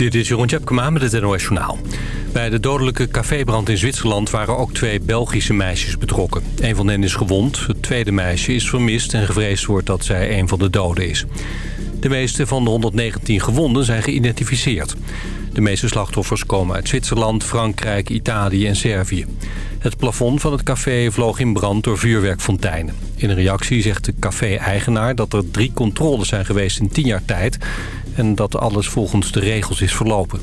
Dit is Jeroen Tjepkema met het NOS. Bij de dodelijke cafébrand in Zwitserland waren ook twee Belgische meisjes betrokken. Een van hen is gewond, het tweede meisje is vermist... en gevreesd wordt dat zij een van de doden is. De meeste van de 119 gewonden zijn geïdentificeerd. De meeste slachtoffers komen uit Zwitserland, Frankrijk, Italië en Servië. Het plafond van het café vloog in brand door vuurwerkfonteinen. In een reactie zegt de café-eigenaar dat er drie controles zijn geweest in tien jaar tijd... en dat alles volgens de regels is verlopen.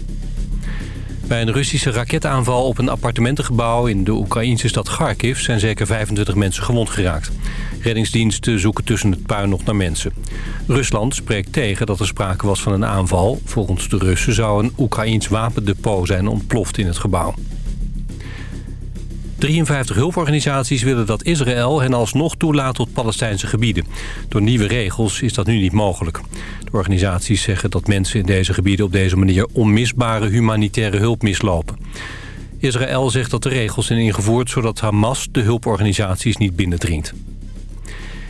Bij een Russische raketaanval op een appartementengebouw in de Oekraïnse stad Kharkiv zijn zeker 25 mensen gewond geraakt. Reddingsdiensten zoeken tussen het puin nog naar mensen. Rusland spreekt tegen dat er sprake was van een aanval. Volgens de Russen zou een Oekraïns wapendepot zijn ontploft in het gebouw. 53 hulporganisaties willen dat Israël hen alsnog toelaat tot Palestijnse gebieden. Door nieuwe regels is dat nu niet mogelijk. De organisaties zeggen dat mensen in deze gebieden op deze manier onmisbare humanitaire hulp mislopen. Israël zegt dat de regels zijn ingevoerd zodat Hamas de hulporganisaties niet binnendringt.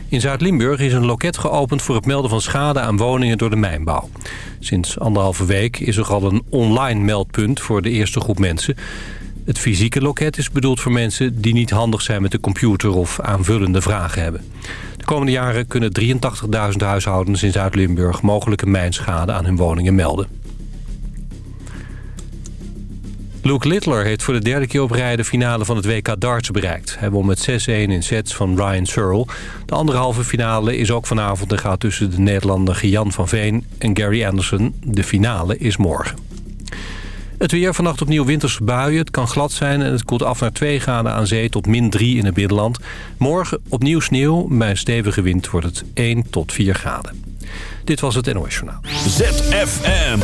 In Zuid-Limburg is een loket geopend voor het melden van schade aan woningen door de mijnbouw. Sinds anderhalve week is er al een online meldpunt voor de eerste groep mensen. Het fysieke loket is bedoeld voor mensen die niet handig zijn met de computer of aanvullende vragen hebben. De komende jaren kunnen 83.000 huishoudens in Zuid-Limburg mogelijke mijnschade aan hun woningen melden. Luke Littler heeft voor de derde keer op rij de finale van het WK darts bereikt. Hij won met 6-1 in sets van Ryan Searle. De andere halve finale is ook vanavond en gaat tussen de Nederlander Gian van Veen en Gary Anderson. De finale is morgen. Het weer vannacht opnieuw winterse buien. Het kan glad zijn en het koelt af naar 2 graden aan zee tot min 3 in het binnenland. Morgen opnieuw sneeuw. Bij stevige wind wordt het 1 tot 4 graden. Dit was het NOS Journaal. ZFM.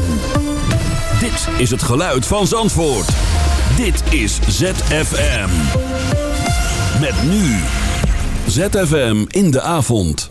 Dit is het geluid van Zandvoort. Dit is ZFM. Met nu. ZFM in de avond.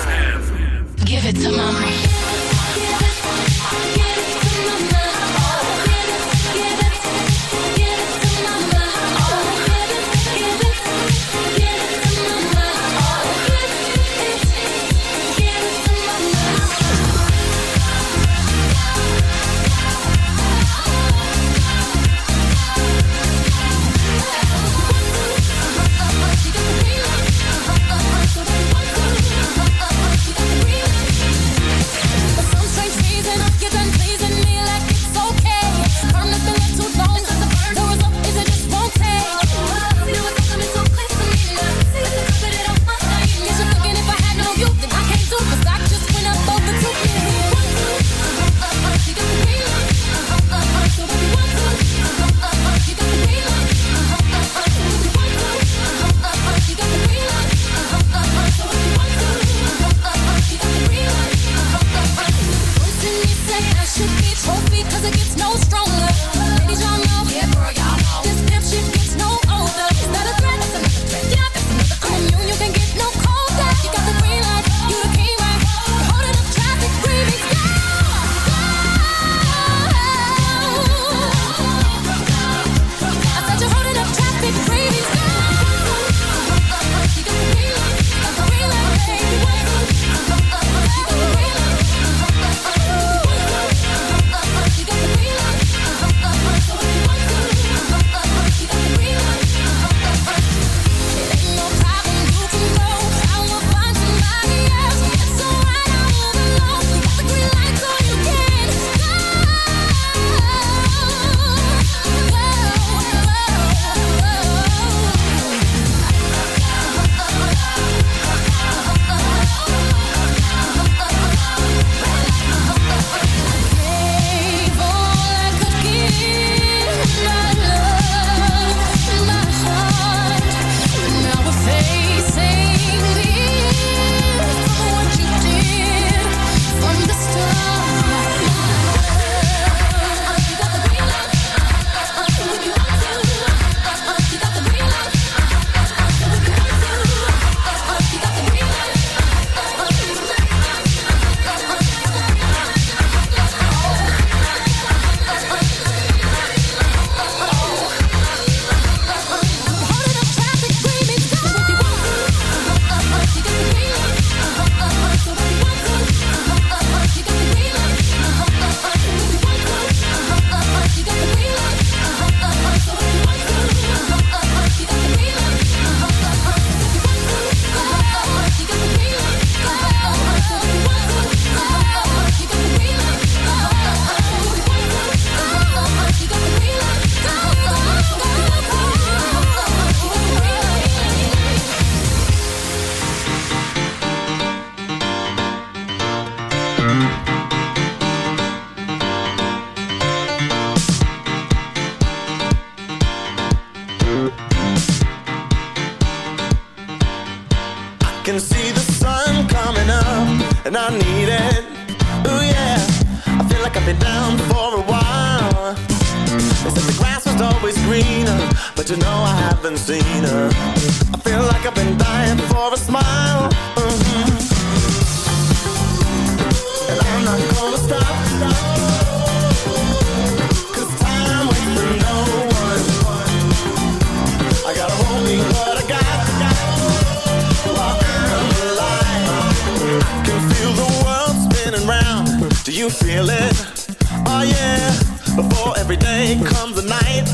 Do you feel it? Oh yeah. Before every day comes a night.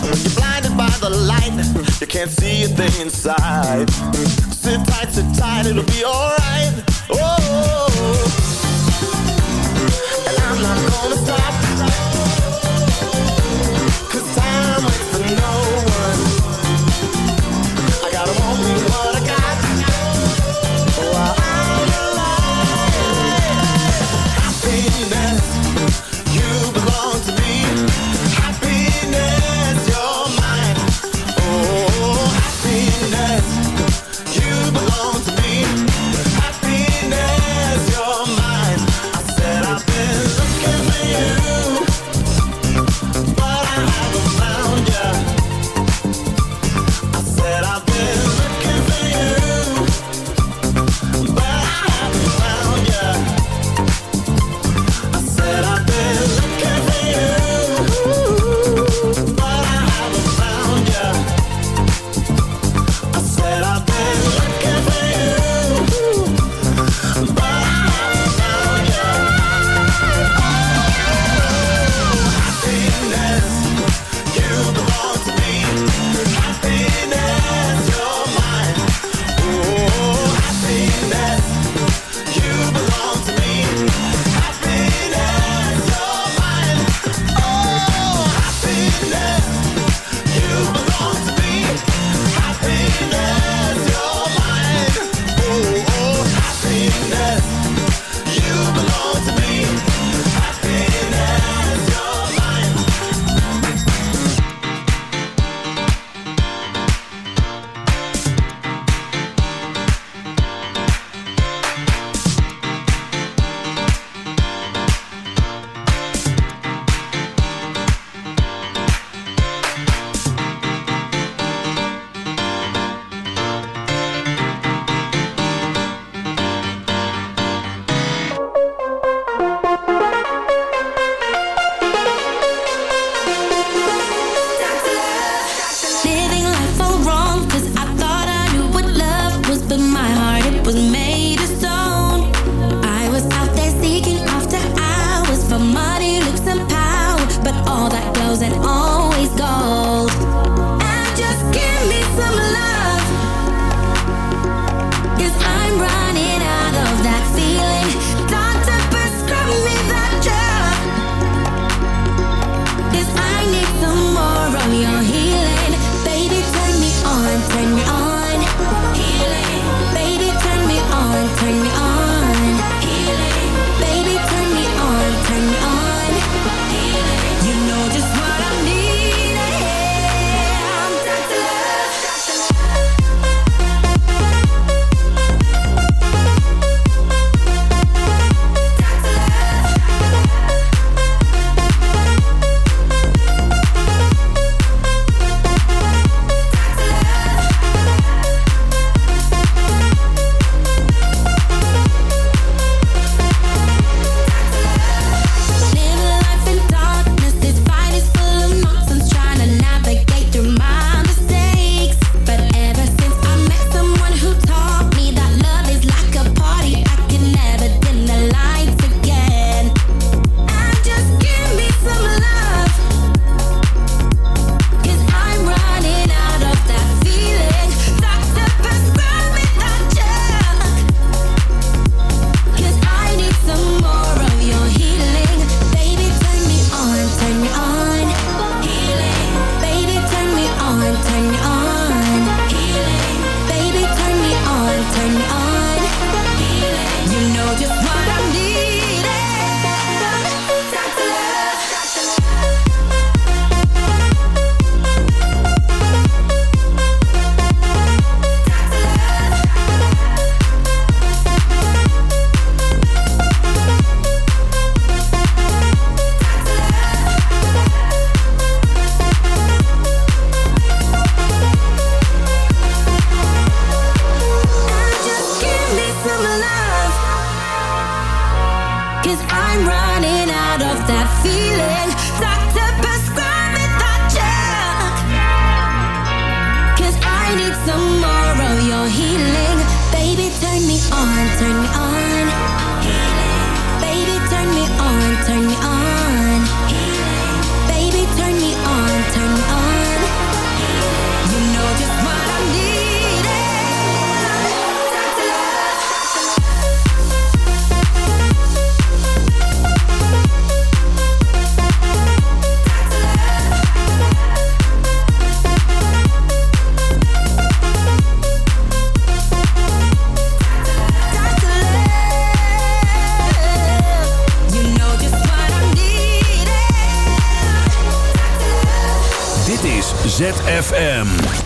When you're blinded by the light, you can't see a thing inside. Sit tight, sit tight, it'll be alright. Oh.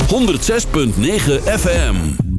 106.9 FM.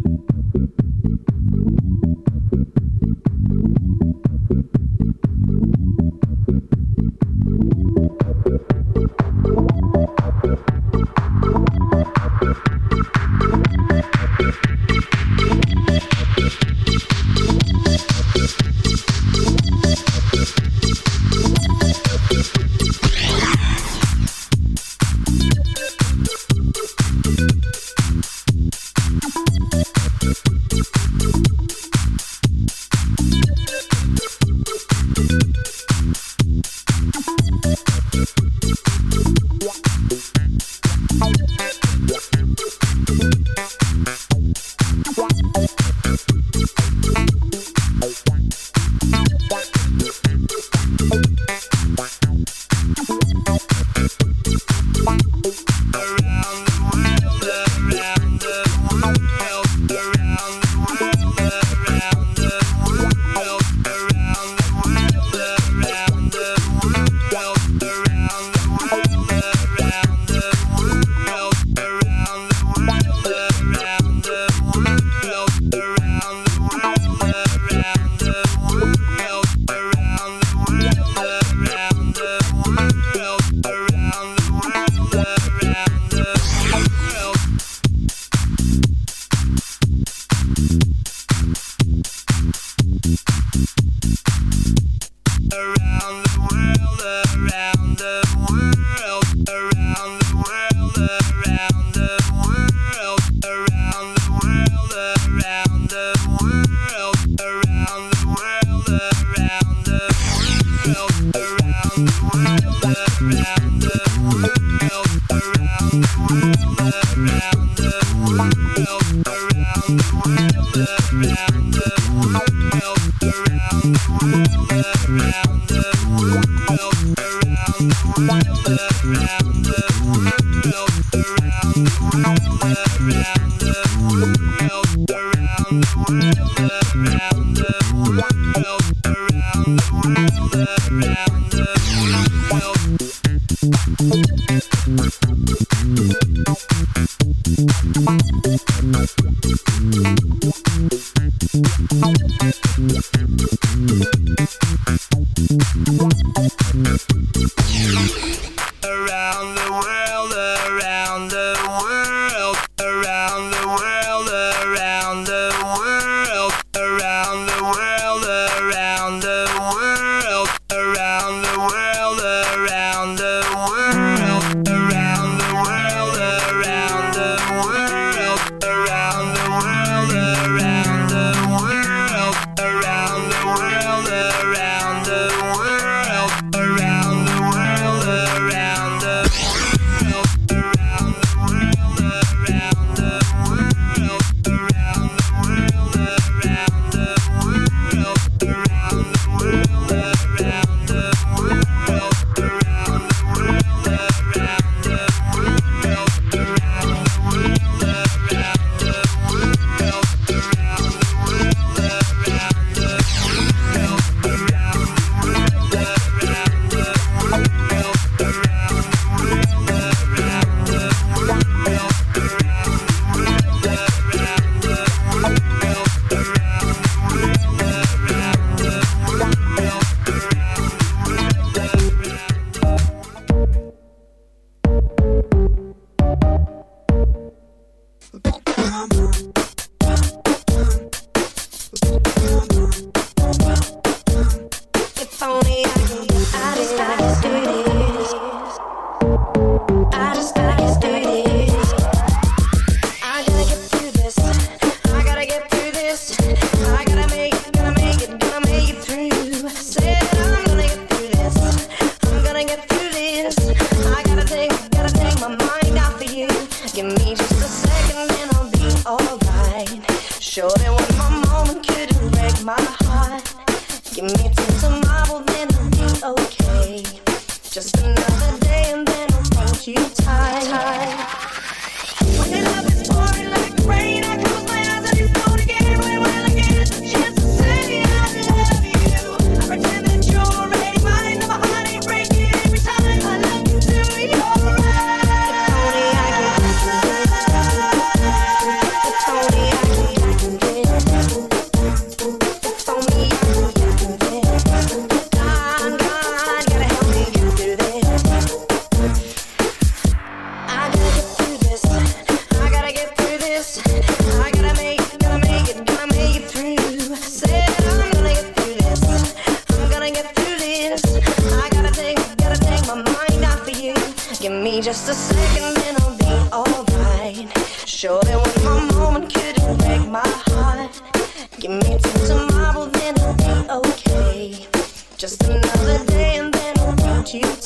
just another day and then I want you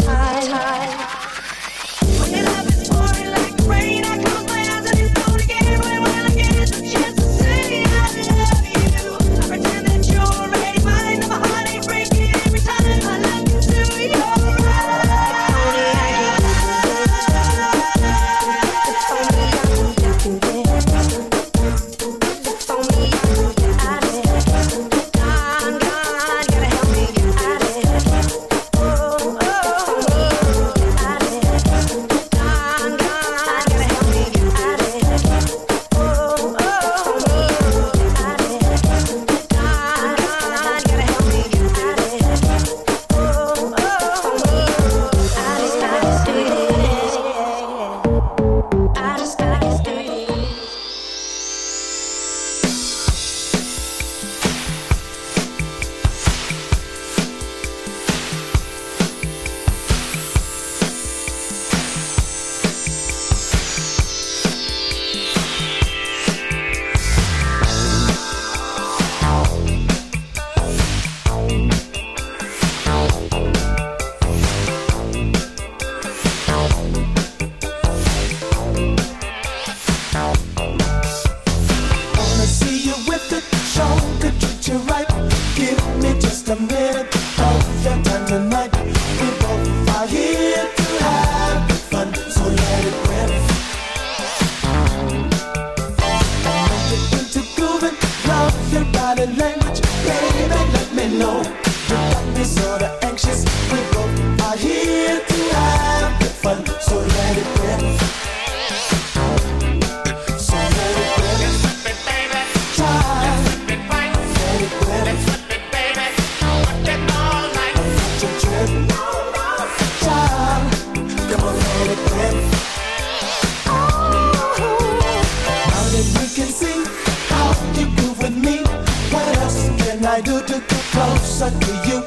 for you.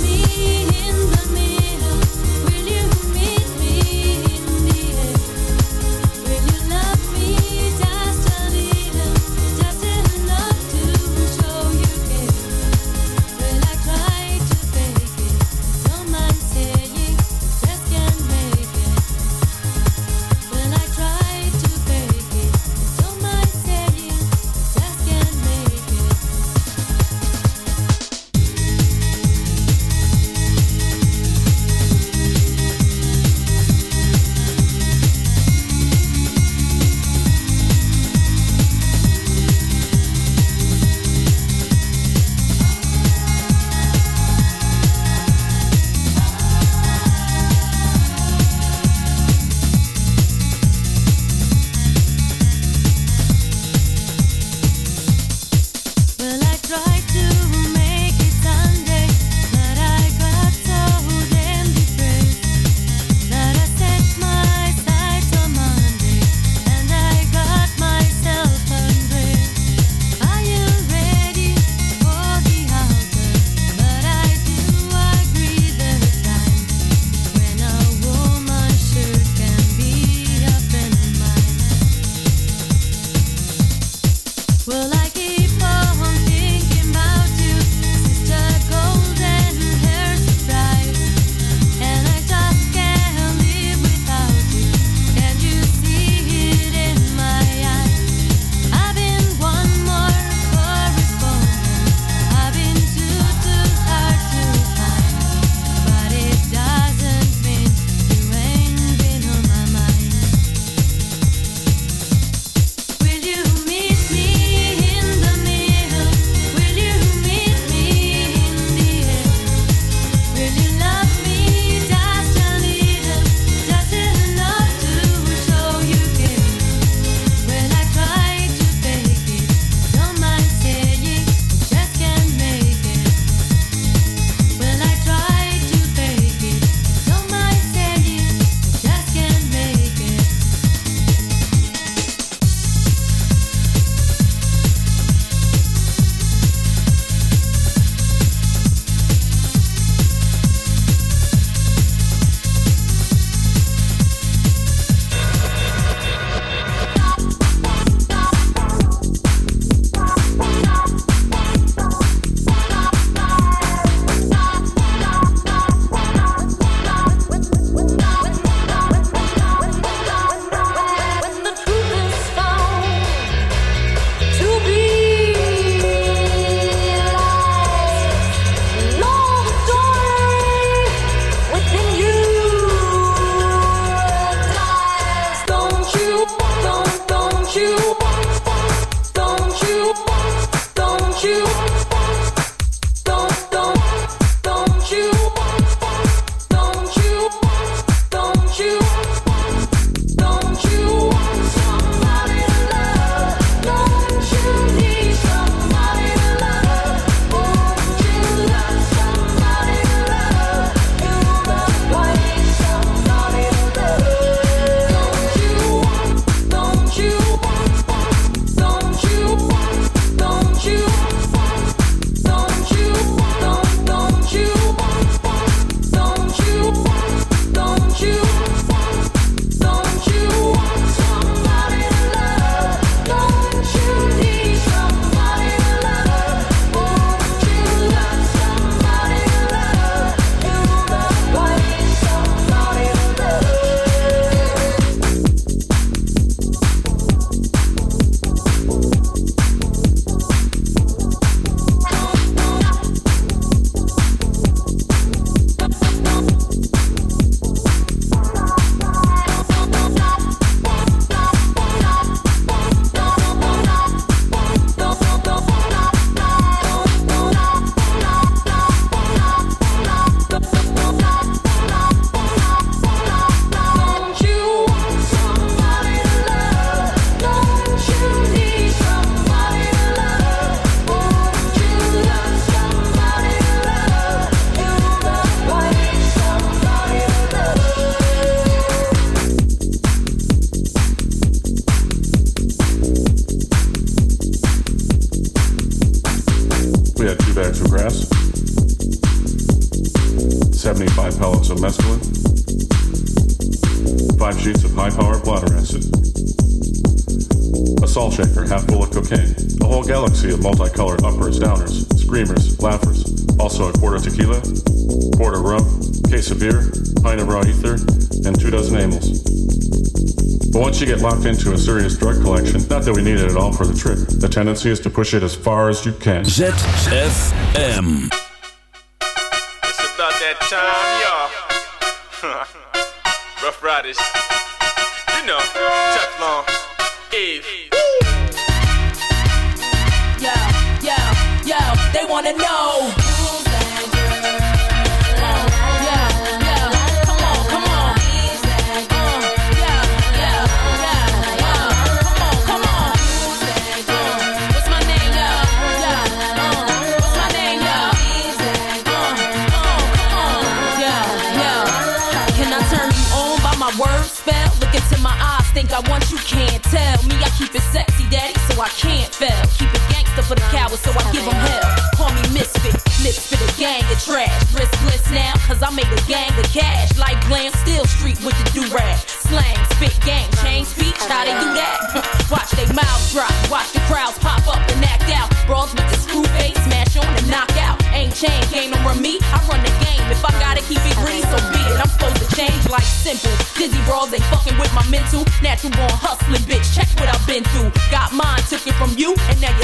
for the trip, the tendency is to push it as far as you can. ZFM. A gang of cash. Like glam, still street with the do-rag. Slang, spit, gang, change speech, how they do that? watch they mouths drop, watch the crowds pop up and act out. Brawls with the screw face, smash on and knock out. Ain't chain, game don't run me, I run the game. If I gotta keep it green, so be it. I'm supposed to change like simple. Dizzy brawls ain't fucking with my mental. Natural born hustling, bitch. Check what I've been through. Got mine, took it from you, and now you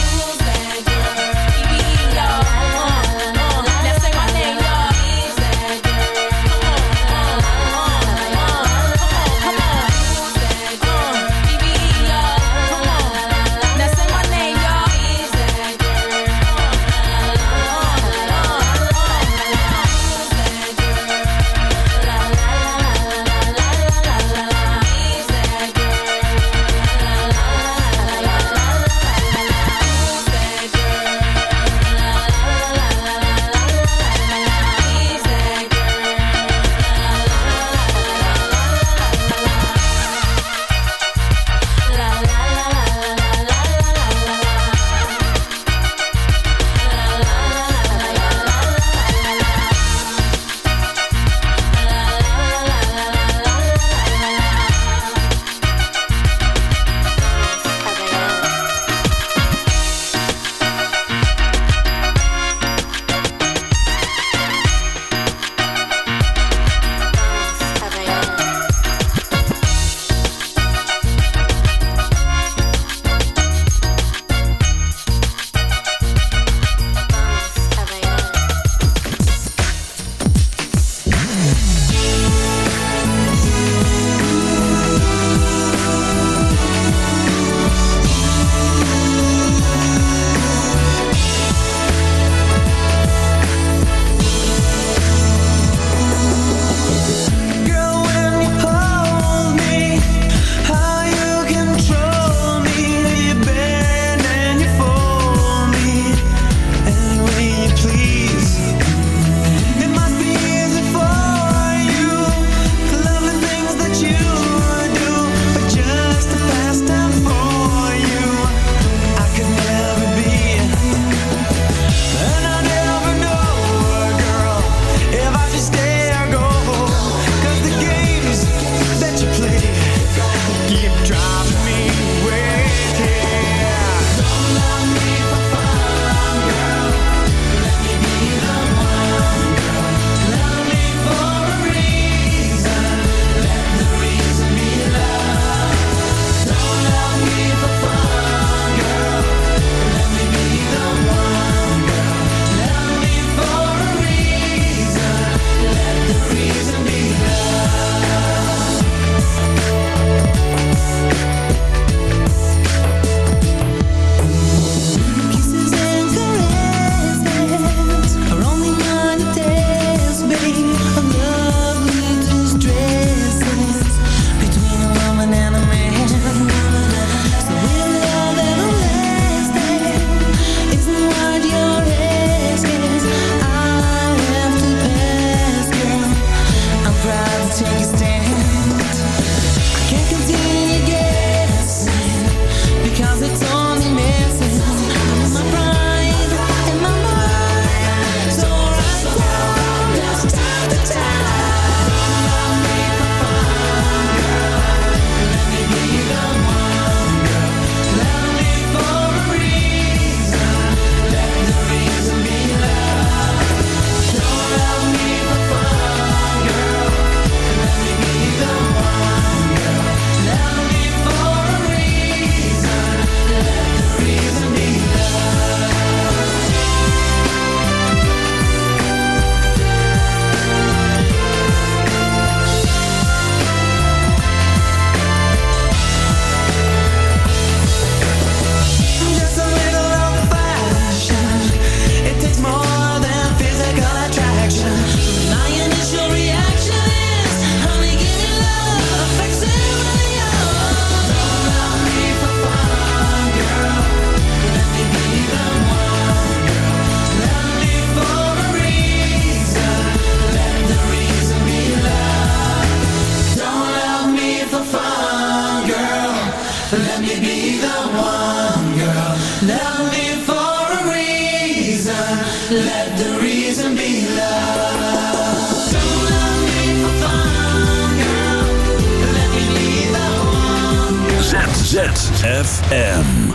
ZFM.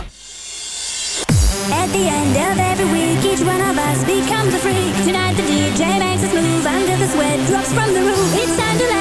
At the end of every week, each one of us becomes a freak. Tonight the DJ makes us move under the sweat drops from the roof. It's time to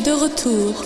de retour.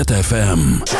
ZFM.